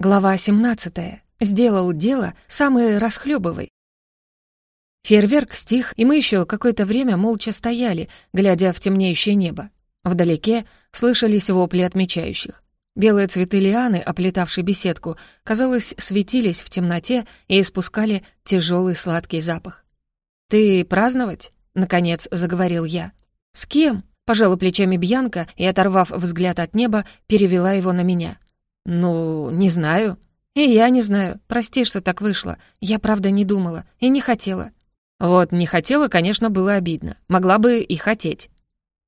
Глава 17. Сделал дело, самый расхлебывай. Фейерверк стих, и мы еще какое-то время молча стояли, глядя в темнеющее небо. Вдалеке слышались вопли отмечающих. Белые цветы лианы, оплетавшие беседку, казалось, светились в темноте и испускали тяжелый сладкий запах. «Ты праздновать?» — наконец заговорил я. «С кем?» — пожала плечами Бьянка и, оторвав взгляд от неба, перевела его на меня — «Ну, не знаю». «И я не знаю. Прости, что так вышло. Я, правда, не думала и не хотела». «Вот, не хотела, конечно, было обидно. Могла бы и хотеть».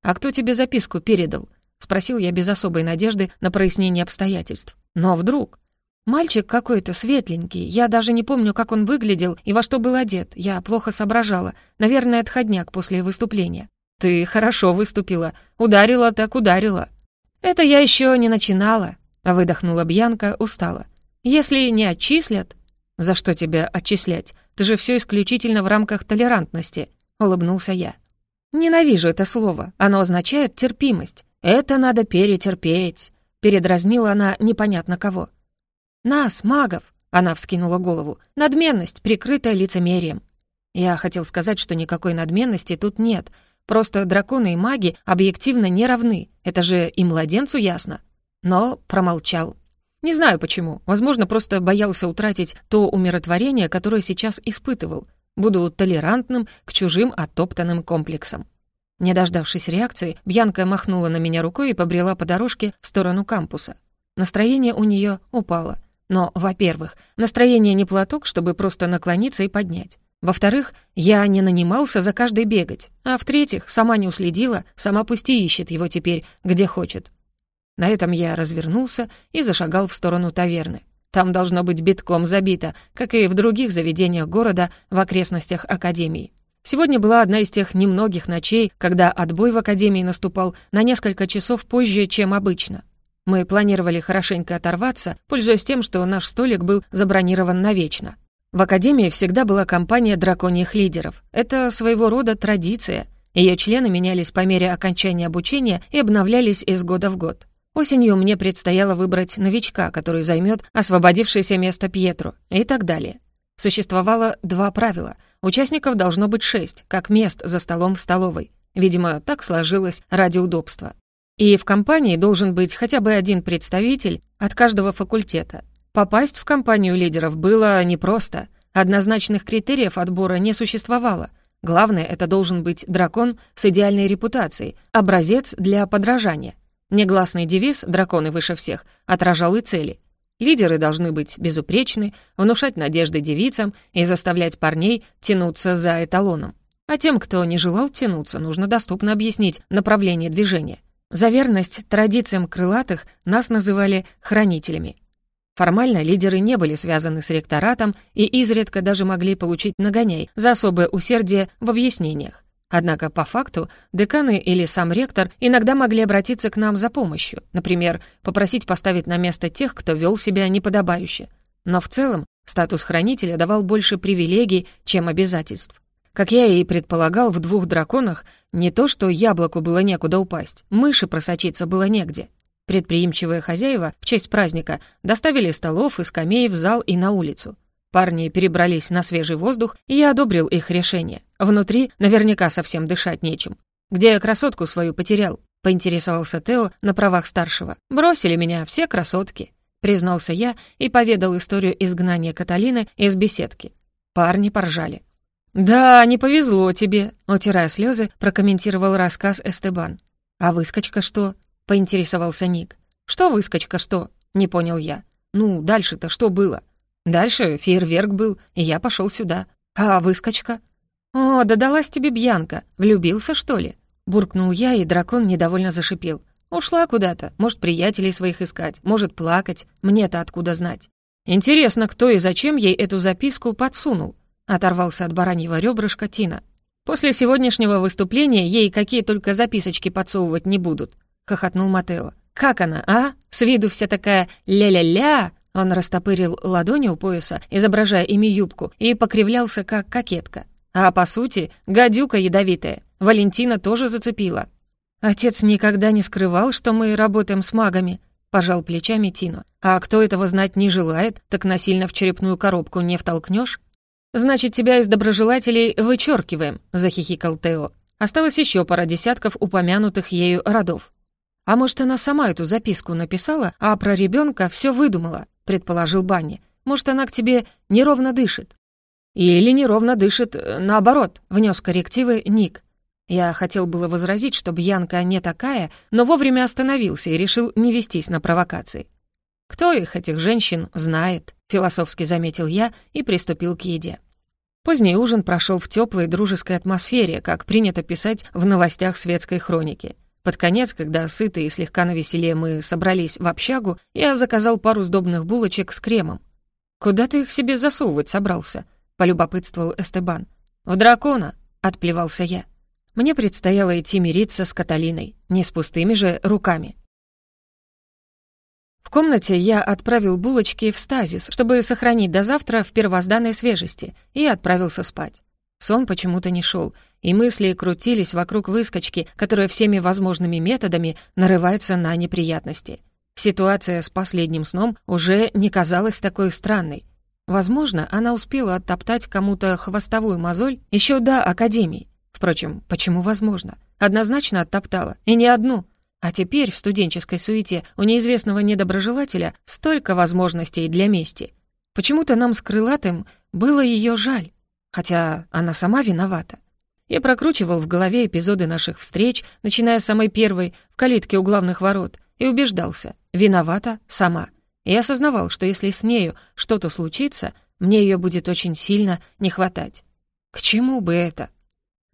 «А кто тебе записку передал?» — спросил я без особой надежды на прояснение обстоятельств. «Но вдруг...» «Мальчик какой-то светленький. Я даже не помню, как он выглядел и во что был одет. Я плохо соображала. Наверное, отходняк после выступления». «Ты хорошо выступила. Ударила так ударила». «Это я еще не начинала», Выдохнула Бьянка устало. «Если не отчислят...» «За что тебя отчислять? Ты же все исключительно в рамках толерантности», — улыбнулся я. «Ненавижу это слово. Оно означает терпимость. Это надо перетерпеть», — передразнила она непонятно кого. «Нас, магов», — она вскинула голову, — «надменность, прикрытая лицемерием». Я хотел сказать, что никакой надменности тут нет, просто драконы и маги объективно не равны, это же и младенцу ясно но промолчал. Не знаю почему, возможно, просто боялся утратить то умиротворение, которое сейчас испытывал. Буду толерантным к чужим оттоптанным комплексам. Не дождавшись реакции, Бьянка махнула на меня рукой и побрела по дорожке в сторону кампуса. Настроение у нее упало. Но, во-первых, настроение не платок, чтобы просто наклониться и поднять. Во-вторых, я не нанимался за каждый бегать. А в-третьих, сама не уследила, сама пусть и ищет его теперь, где хочет. На этом я развернулся и зашагал в сторону таверны. Там должно быть битком забито, как и в других заведениях города в окрестностях Академии. Сегодня была одна из тех немногих ночей, когда отбой в Академии наступал на несколько часов позже, чем обычно. Мы планировали хорошенько оторваться, пользуясь тем, что наш столик был забронирован навечно. В Академии всегда была компания драконьих лидеров. Это своего рода традиция. Ее члены менялись по мере окончания обучения и обновлялись из года в год. Осенью мне предстояло выбрать новичка, который займет освободившееся место Пьетру, и так далее. Существовало два правила. Участников должно быть шесть, как мест за столом в столовой. Видимо, так сложилось ради удобства. И в компании должен быть хотя бы один представитель от каждого факультета. Попасть в компанию лидеров было непросто. Однозначных критериев отбора не существовало. Главное, это должен быть дракон с идеальной репутацией, образец для подражания. Негласный девиз «Драконы выше всех» отражал и цели. Лидеры должны быть безупречны, внушать надежды девицам и заставлять парней тянуться за эталоном. А тем, кто не желал тянуться, нужно доступно объяснить направление движения. За верность традициям крылатых нас называли «хранителями». Формально лидеры не были связаны с ректоратом и изредка даже могли получить нагоняй за особое усердие в объяснениях. Однако по факту деканы или сам ректор иногда могли обратиться к нам за помощью, например, попросить поставить на место тех, кто вел себя неподобающе. Но в целом статус хранителя давал больше привилегий, чем обязательств. Как я и предполагал, в двух драконах не то, что яблоку было некуда упасть, мыши просочиться было негде. Предприимчивые хозяева в честь праздника доставили столов и скамей в зал и на улицу. Парни перебрались на свежий воздух, и я одобрил их решение. Внутри наверняка совсем дышать нечем. «Где я красотку свою потерял?» — поинтересовался Тео на правах старшего. «Бросили меня все красотки», — признался я и поведал историю изгнания Каталины из беседки. Парни поржали. «Да, не повезло тебе», — утирая слезы, прокомментировал рассказ Эстебан. «А выскочка что?» — поинтересовался Ник. «Что выскочка что?» — не понял я. «Ну, дальше-то что было?» Дальше фейерверк был, и я пошел сюда. А выскочка? О, да далась тебе Бьянка. Влюбился, что ли? Буркнул я, и дракон недовольно зашипел. Ушла куда-то, может, приятелей своих искать, может, плакать. Мне-то откуда знать? Интересно, кто и зачем ей эту записку подсунул? Оторвался от бараньего ребрышка Тина. После сегодняшнего выступления ей какие только записочки подсовывать не будут, хохотнул Матео. Как она, а? С виду вся такая ля-ля-ля, он растопырил ладони у пояса, изображая ими юбку, и покривлялся, как кокетка. А по сути, гадюка ядовитая. Валентина тоже зацепила. Отец никогда не скрывал, что мы работаем с магами. пожал плечами Тино. «А кто этого знать не желает, так насильно в черепную коробку не втолкнешь?» «Значит, тебя из доброжелателей вычеркиваем», — захихикал Тео. Осталось еще пара десятков упомянутых ею родов. «А может, она сама эту записку написала, а про ребенка все выдумала?» — предположил Банни. «Может, она к тебе неровно дышит?» «Или неровно дышит, э, наоборот», — внес коррективы Ник. Я хотел было возразить, что Бьянка не такая, но вовремя остановился и решил не вестись на провокации. «Кто их, этих женщин, знает?» — философски заметил я и приступил к еде. Поздний ужин прошел в теплой дружеской атмосфере, как принято писать в новостях светской хроники. Под конец, когда сытые и слегка навеселее мы собрались в общагу, я заказал пару сдобных булочек с кремом. «Куда ты их себе засовывать собрался?» — полюбопытствовал Эстебан. «В дракона!» — отплевался я. Мне предстояло идти мириться с Каталиной, не с пустыми же руками. В комнате я отправил булочки в стазис, чтобы сохранить до завтра в первозданной свежести, и отправился спать. Сон почему-то не шел, и мысли крутились вокруг выскочки, которая всеми возможными методами нарывается на неприятности. Ситуация с последним сном уже не казалась такой странной. Возможно, она успела оттоптать кому-то хвостовую мозоль еще до Академии, Впрочем, почему возможно? Однозначно оттоптала, и не одну. А теперь в студенческой суете у неизвестного недоброжелателя столько возможностей для мести. Почему-то нам с Крылатым было ее жаль, хотя она сама виновата. Я прокручивал в голове эпизоды наших встреч, начиная с самой первой, в калитке у главных ворот, и убеждался, виновата сама. И осознавал, что если с нею что-то случится, мне ее будет очень сильно не хватать. К чему бы это?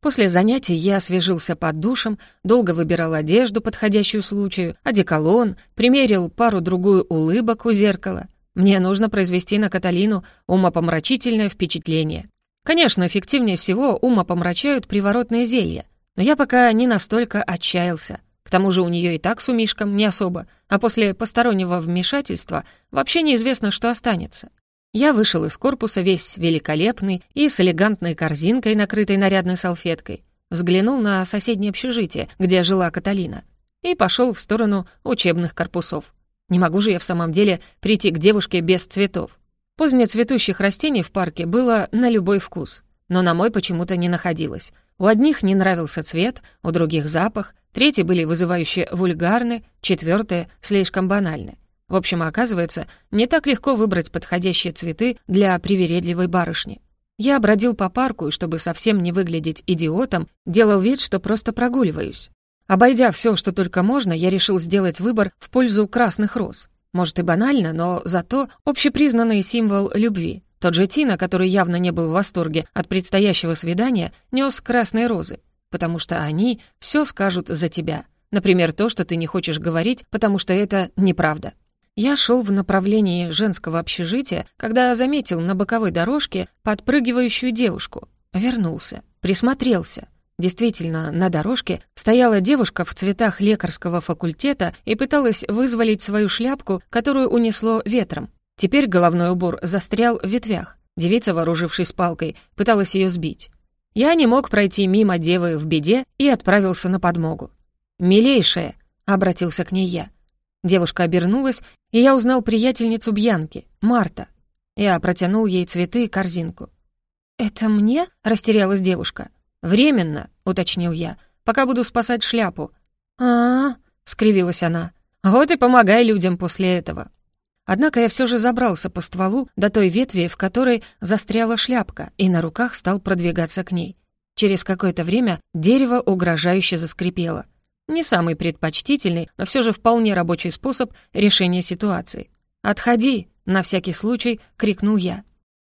После занятий я освежился под душем, долго выбирал одежду, подходящую случаю, одеколон, примерил пару-другую улыбок у зеркала. Мне нужно произвести на Каталину умопомрачительное впечатление. Конечно, эффективнее всего умопомрачают приворотные зелья, но я пока не настолько отчаялся. К тому же у нее и так с умишком не особо, а после постороннего вмешательства вообще неизвестно, что останется. Я вышел из корпуса весь великолепный и с элегантной корзинкой, накрытой нарядной салфеткой. Взглянул на соседнее общежитие, где жила Каталина, и пошел в сторону учебных корпусов. Не могу же я в самом деле прийти к девушке без цветов. Позднецветущих растений в парке было на любой вкус, но на мой почему-то не находилось. У одних не нравился цвет, у других запах, третьи были вызывающе вульгарны, четвертые — слишком банальны. В общем, оказывается, не так легко выбрать подходящие цветы для привередливой барышни. Я бродил по парку и, чтобы совсем не выглядеть идиотом, делал вид, что просто прогуливаюсь. Обойдя все, что только можно, я решил сделать выбор в пользу красных роз. Может и банально, но зато общепризнанный символ любви. Тот же Тина, который явно не был в восторге от предстоящего свидания, нес красные розы, потому что они все скажут за тебя. Например, то, что ты не хочешь говорить, потому что это неправда. Я шел в направлении женского общежития, когда заметил на боковой дорожке подпрыгивающую девушку. Вернулся, присмотрелся. Действительно, на дорожке стояла девушка в цветах лекарского факультета и пыталась вызволить свою шляпку, которую унесло ветром. Теперь головной убор застрял в ветвях. Девица, вооружившись палкой, пыталась ее сбить. Я не мог пройти мимо девы в беде и отправился на подмогу. «Милейшая», — обратился к ней я, Девушка обернулась, и я узнал приятельницу Бьянки, Марта. Я протянул ей цветы и корзинку. «Это мне?» — растерялась девушка. «Временно», — уточнил я, — «пока буду спасать шляпу». «А-а-а», — скривилась она. «Вот и помогай людям после этого». Однако я все же забрался по стволу до той ветви, в которой застряла шляпка, и на руках стал продвигаться к ней. Через какое-то время дерево угрожающе заскрипело — не самый предпочтительный, но все же вполне рабочий способ решения ситуации. «Отходи!» — на всякий случай крикнул я.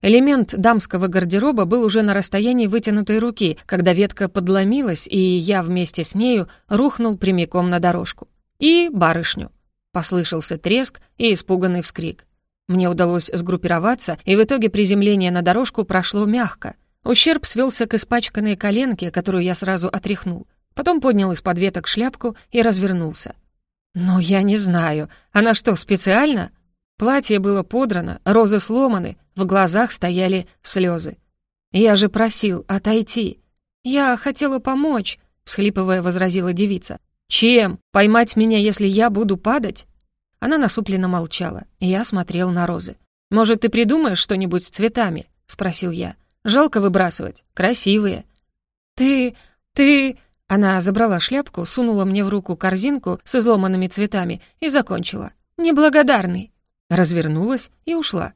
Элемент дамского гардероба был уже на расстоянии вытянутой руки, когда ветка подломилась, и я вместе с нею рухнул прямиком на дорожку. И барышню. Послышался треск и испуганный вскрик. Мне удалось сгруппироваться, и в итоге приземление на дорожку прошло мягко. Ущерб свелся к испачканной коленке, которую я сразу отряхнул. Потом поднял из-под веток шляпку и развернулся. «Но я не знаю. Она что, специально?» Платье было подрано, розы сломаны, в глазах стояли слезы. «Я же просил отойти». «Я хотела помочь», — всхлипывая возразила девица. «Чем? Поймать меня, если я буду падать?» Она насупленно молчала, и я смотрел на розы. «Может, ты придумаешь что-нибудь с цветами?» — спросил я. «Жалко выбрасывать. Красивые». «Ты... ты...» Она забрала шляпку, сунула мне в руку корзинку с изломанными цветами и закончила. «Неблагодарный». Развернулась и ушла.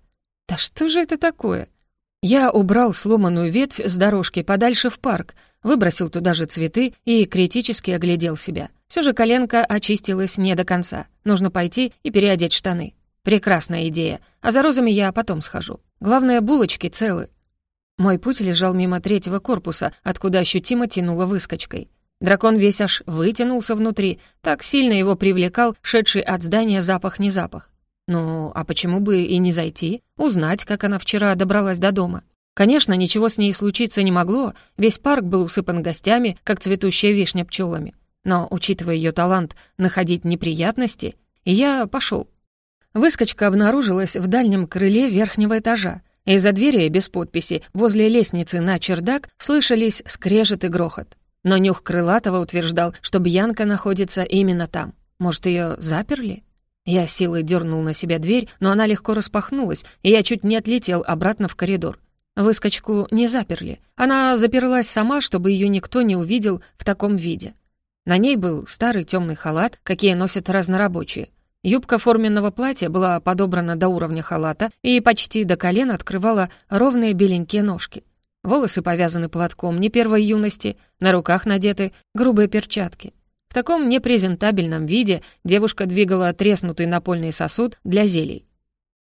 «Да что же это такое?» Я убрал сломанную ветвь с дорожки подальше в парк, выбросил туда же цветы и критически оглядел себя. Все же коленка очистилась не до конца. Нужно пойти и переодеть штаны. Прекрасная идея. А за розами я потом схожу. Главное, булочки целы. Мой путь лежал мимо третьего корпуса, откуда ощутимо тянуло выскочкой. Дракон весь аж вытянулся внутри, так сильно его привлекал шедший от здания запах не запах. Ну, а почему бы и не зайти, узнать, как она вчера добралась до дома? Конечно, ничего с ней случиться не могло, весь парк был усыпан гостями, как цветущая вишня пчелами. Но, учитывая ее талант находить неприятности, я пошел. Выскочка обнаружилась в дальнем крыле верхнего этажа. Из-за двери без подписи возле лестницы на чердак слышались скрежет и грохот. Но нюх Крылатого утверждал, что Бьянка находится именно там. Может, ее заперли? Я силой дернул на себя дверь, но она легко распахнулась, и я чуть не отлетел обратно в коридор. Выскочку не заперли. Она заперлась сама, чтобы ее никто не увидел в таком виде. На ней был старый темный халат, какие носят разнорабочие. Юбка форменного платья была подобрана до уровня халата и почти до колен открывала ровные беленькие ножки. Волосы повязаны платком не первой юности, на руках надеты грубые перчатки. Таком непрезентабельном виде девушка двигала треснутый напольный сосуд для зелий.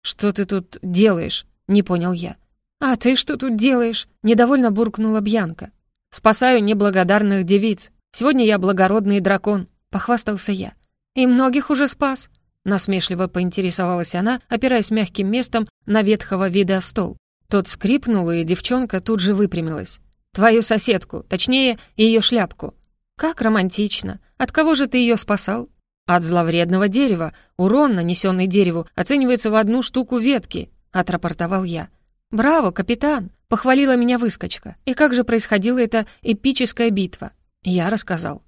«Что ты тут делаешь?» — не понял я. «А ты что тут делаешь?» — недовольно буркнула Бьянка. «Спасаю неблагодарных девиц. Сегодня я благородный дракон», — похвастался я. «И многих уже спас», — насмешливо поинтересовалась она, опираясь мягким местом на ветхого вида стол. Тот скрипнул, и девчонка тут же выпрямилась. «Твою соседку, точнее, ее шляпку. «Как романтично! От кого же ты ее спасал?» «От зловредного дерева. Урон, нанесенный дереву, оценивается в одну штуку ветки», — отрапортовал я. «Браво, капитан!» — похвалила меня выскочка. «И как же происходила эта эпическая битва?» Я рассказал.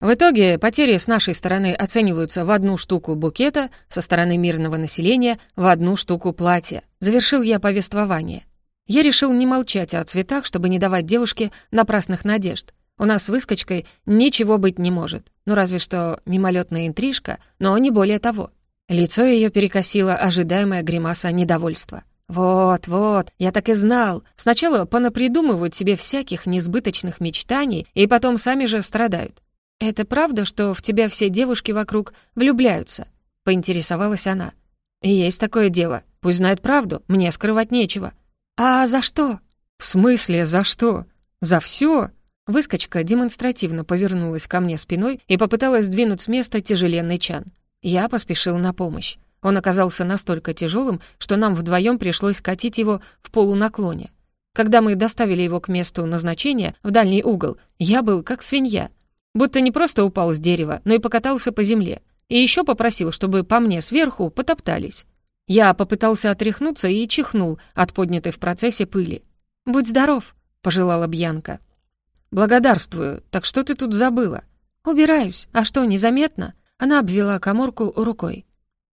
В итоге потери с нашей стороны оцениваются в одну штуку букета, со стороны мирного населения — в одну штуку платья. Завершил я повествование. Я решил не молчать о цветах, чтобы не давать девушке напрасных надежд. У нас с выскочкой ничего быть не может. Ну, разве что мимолетная интрижка, но не более того. Лицо ее перекосило ожидаемая гримаса недовольства. «Вот, вот, я так и знал. Сначала понапридумывают себе всяких несбыточных мечтаний, и потом сами же страдают. Это правда, что в тебя все девушки вокруг влюбляются?» — поинтересовалась она. «Есть такое дело. Пусть знает правду, мне скрывать нечего». «А за что?» «В смысле, за что? За все? Выскочка демонстративно повернулась ко мне спиной и попыталась сдвинуть с места тяжеленный чан. Я поспешил на помощь. Он оказался настолько тяжелым, что нам вдвоем пришлось катить его в полунаклоне. Когда мы доставили его к месту назначения, в дальний угол, я был как свинья. Будто не просто упал с дерева, но и покатался по земле. И еще попросил, чтобы по мне сверху потоптались. Я попытался отряхнуться и чихнул от поднятой в процессе пыли. «Будь здоров», — пожелала Бьянка. «Благодарствую. Так что ты тут забыла?» «Убираюсь. А что, незаметно?» Она обвела коморку рукой.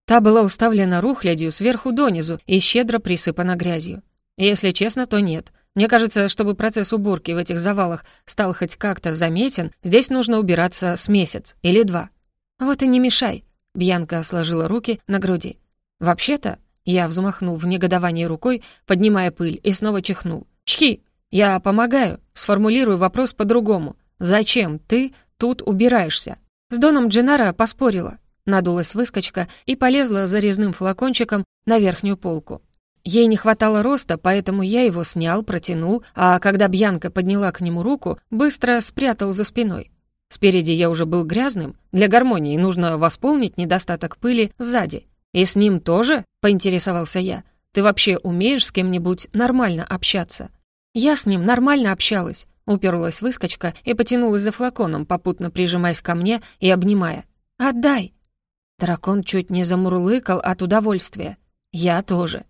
Та была уставлена рухлядью сверху донизу и щедро присыпана грязью. Если честно, то нет. Мне кажется, чтобы процесс уборки в этих завалах стал хоть как-то заметен, здесь нужно убираться с месяц или два. «Вот и не мешай», — Бьянка сложила руки на груди. «Вообще-то...» — я взмахнул в негодовании рукой, поднимая пыль, и снова чихнул. «Чхи! «Я помогаю. Сформулирую вопрос по-другому. Зачем ты тут убираешься?» С Доном Дженара поспорила. Надулась выскочка и полезла за резным флакончиком на верхнюю полку. Ей не хватало роста, поэтому я его снял, протянул, а когда Бьянка подняла к нему руку, быстро спрятал за спиной. Спереди я уже был грязным, для гармонии нужно восполнить недостаток пыли сзади. «И с ним тоже?» — поинтересовался я. «Ты вообще умеешь с кем-нибудь нормально общаться?» «Я с ним нормально общалась», — уперлась выскочка и потянулась за флаконом, попутно прижимаясь ко мне и обнимая. «Отдай!» Дракон чуть не замурлыкал от удовольствия. Я тоже.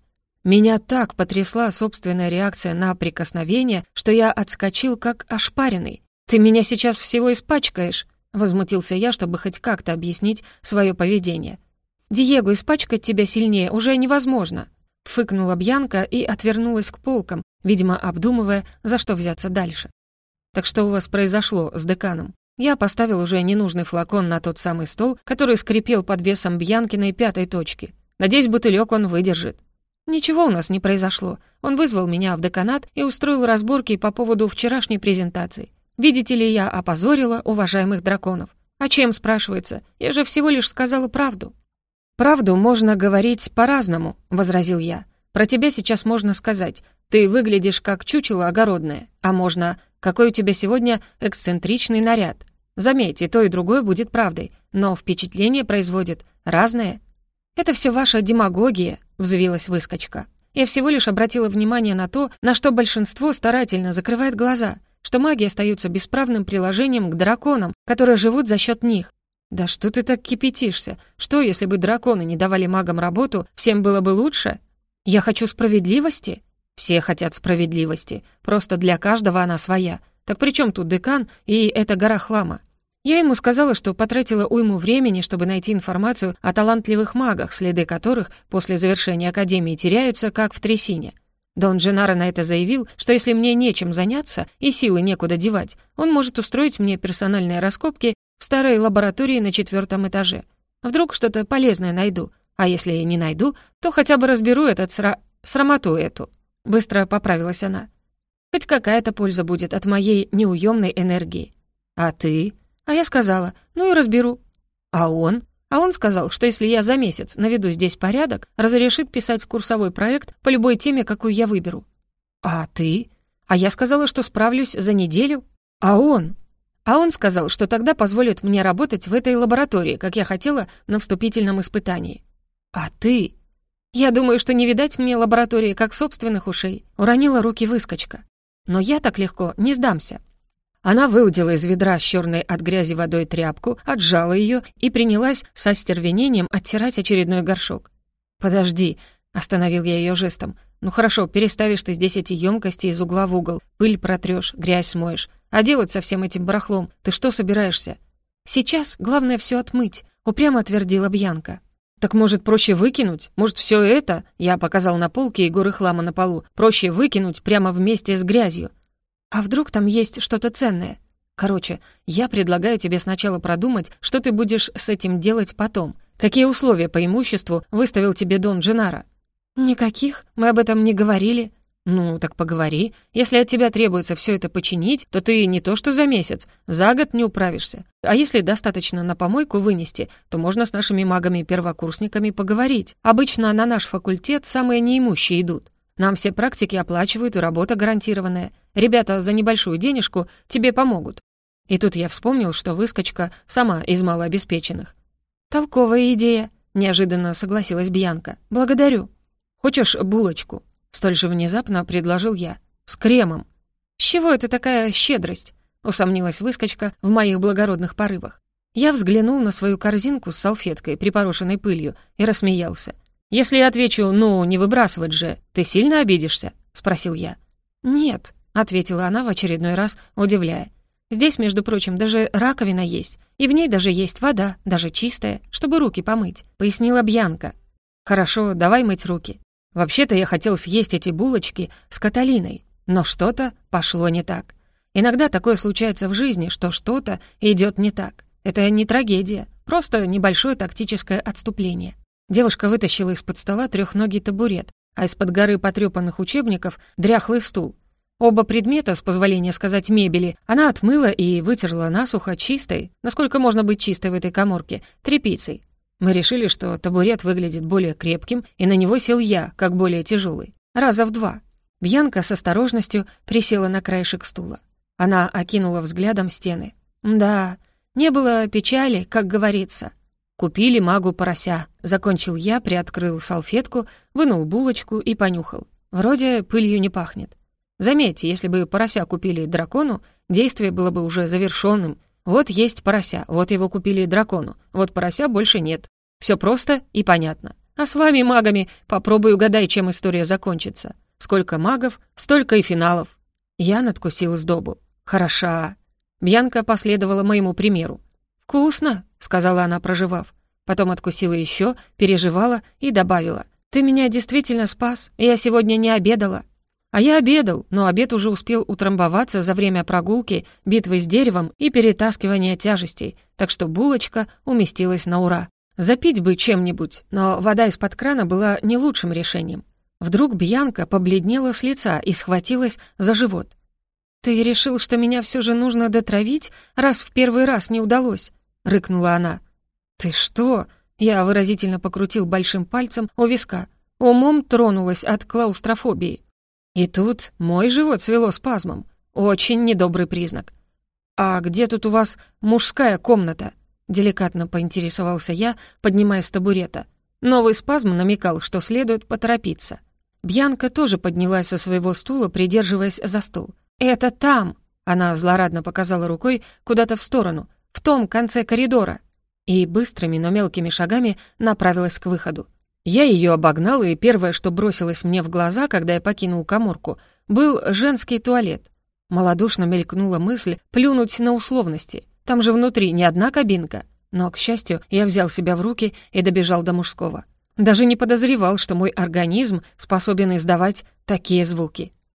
Меня так потрясла собственная реакция на прикосновение, что я отскочил как ошпаренный. «Ты меня сейчас всего испачкаешь!» — возмутился я, чтобы хоть как-то объяснить свое поведение. Диего, испачкать тебя сильнее уже невозможно!» Фыкнула Бьянка и отвернулась к полкам, видимо, обдумывая, за что взяться дальше. «Так что у вас произошло с деканом?» Я поставил уже ненужный флакон на тот самый стол, который скрипел под весом Бьянкиной пятой точки. Надеюсь, бутылек он выдержит. Ничего у нас не произошло. Он вызвал меня в деканат и устроил разборки по поводу вчерашней презентации. Видите ли, я опозорила уважаемых драконов. А чем, спрашивается? Я же всего лишь сказала правду. «Правду можно говорить по-разному», — возразил я. «Про тебя сейчас можно сказать. Ты выглядишь как чучело огородное. А можно, какой у тебя сегодня эксцентричный наряд. Заметь, и то, и другое будет правдой, но впечатление производит разное». «Это все ваша демагогия», — взвилась выскочка. «Я всего лишь обратила внимание на то, на что большинство старательно закрывает глаза, что маги остаются бесправным приложением к драконам, которые живут за счет них. Да что ты так кипятишься? Что, если бы драконы не давали магам работу, всем было бы лучше? Я хочу справедливости. Все хотят справедливости, просто для каждого она своя. Так при чем тут декан и эта гора хлама? Я ему сказала, что потратила уйму времени, чтобы найти информацию о талантливых магах, следы которых после завершения Академии теряются, как в трясине. Дон Дженаро на это заявил, что если мне нечем заняться и силы некуда девать, он может устроить мне персональные раскопки в старой лаборатории на четвертом этаже. Вдруг что-то полезное найду, а если я не найду, то хотя бы разберу этот сра... срамоту эту. Быстро поправилась она. Хоть какая-то польза будет от моей неуемной энергии. А ты? А я сказала, ну и разберу. А он? А он сказал, что если я за месяц наведу здесь порядок, разрешит писать курсовой проект по любой теме, какую я выберу. А ты? А я сказала, что справлюсь за неделю. А он? А он сказал, что тогда позволит мне работать в этой лаборатории, как я хотела на вступительном испытании. А ты? Я думаю, что не видать мне лаборатории как собственных ушей. Уронила руки выскочка. Но я так легко не сдамся. Она выудила из ведра с черной от грязи водой тряпку, отжала ее и принялась со стервенением оттирать очередной горшок. «Подожди», — остановил я ее жестом. «Ну хорошо, переставишь ты здесь эти емкости из угла в угол, пыль протрешь, грязь смоешь. А делать со всем этим барахлом ты что собираешься?» «Сейчас главное все отмыть», — упрямо отвердила Бьянка. «Так, может, проще выкинуть? Может, все это...» Я показал на полке и горы хлама на полу. «Проще выкинуть прямо вместе с грязью. А вдруг там есть что-то ценное? Короче, я предлагаю тебе сначала продумать, что ты будешь с этим делать потом. Какие условия по имуществу выставил тебе Дон Дженаро? Никаких, мы об этом не говорили. Ну, так поговори. Если от тебя требуется все это починить, то ты не то что за месяц, за год не управишься. А если достаточно на помойку вынести, то можно с нашими магами-первокурсниками поговорить. Обычно на наш факультет самые неимущие идут. Нам все практики оплачивают, и работа гарантированная. Ребята за небольшую денежку тебе помогут». И тут я вспомнил, что выскочка сама из малообеспеченных. «Толковая идея», — неожиданно согласилась Бьянка. «Благодарю». «Хочешь булочку?» — столь же внезапно предложил я. «С кремом». «С чего это такая щедрость?» — усомнилась выскочка в моих благородных порывах. Я взглянул на свою корзинку с салфеткой, припорошенной пылью, и рассмеялся. «Если я отвечу «ну, не выбрасывать же», ты сильно обидишься?» — спросил я. «Нет», — ответила она в очередной раз, удивляя. «Здесь, между прочим, даже раковина есть, и в ней даже есть вода, даже чистая, чтобы руки помыть», — пояснила Бьянка. «Хорошо, давай мыть руки. Вообще-то я хотел съесть эти булочки с Каталиной, но что-то пошло не так. Иногда такое случается в жизни, что что-то идет не так. Это не трагедия, просто небольшое тактическое отступление. Девушка вытащила из-под стола трехногий табурет, а из-под горы потрепанных учебников — дряхлый стул. Оба предмета, с позволения сказать мебели, она отмыла и вытерла насухо чистой, насколько можно быть чистой в этой коморке, тряпицей. Мы решили, что табурет выглядит более крепким, и на него сел я, как более тяжелый. Раза в два. Бьянка с осторожностью присела на краешек стула. Она окинула взглядом стены. Да, не было печали, как говорится. «Купили магу порося», — закончил я, приоткрыл салфетку, вынул булочку и понюхал. Вроде пылью не пахнет. Заметьте, если бы порося купили дракону, действие было бы уже завершенным. Вот есть порося, вот его купили дракону, вот порося больше нет. Все просто и понятно. А с вами, магами, попробуй угадай, чем история закончится. Сколько магов, столько и финалов. Я надкусил сдобу. Хороша. Бьянка последовала моему примеру. «Вкусно», — сказала она, проживав. Потом откусила еще, переживала и добавила. «Ты меня действительно спас, я сегодня не обедала». А я обедал, но обед уже успел утрамбоваться за время прогулки, битвы с деревом и перетаскивания тяжестей, так что булочка уместилась на ура. Запить бы чем-нибудь, но вода из-под крана была не лучшим решением. Вдруг Бьянка побледнела с лица и схватилась за живот. «Ты решил, что меня все же нужно дотравить, раз в первый раз не удалось?» — рыкнула она. «Ты что?» — я выразительно покрутил большим пальцем у виска. Умом тронулась от клаустрофобии. И тут мой живот свело спазмом. Очень недобрый признак. «А где тут у вас мужская комната?» Деликатно поинтересовался я, поднимаясь с табурета. Новый спазм намекал, что следует поторопиться. Бьянка тоже поднялась со своего стула, придерживаясь за стол. «Это там!» Она злорадно показала рукой куда-то в сторону, в том конце коридора. И быстрыми, но мелкими шагами направилась к выходу. Я ее обогнал, и первое, что бросилось мне в глаза, когда я покинул коморку, был женский туалет. Молодушно мелькнула мысль плюнуть на условности. Там же внутри не одна кабинка. Но, к счастью, я взял себя в руки и добежал до мужского. Даже не подозревал, что мой организм способен издавать такие звуки.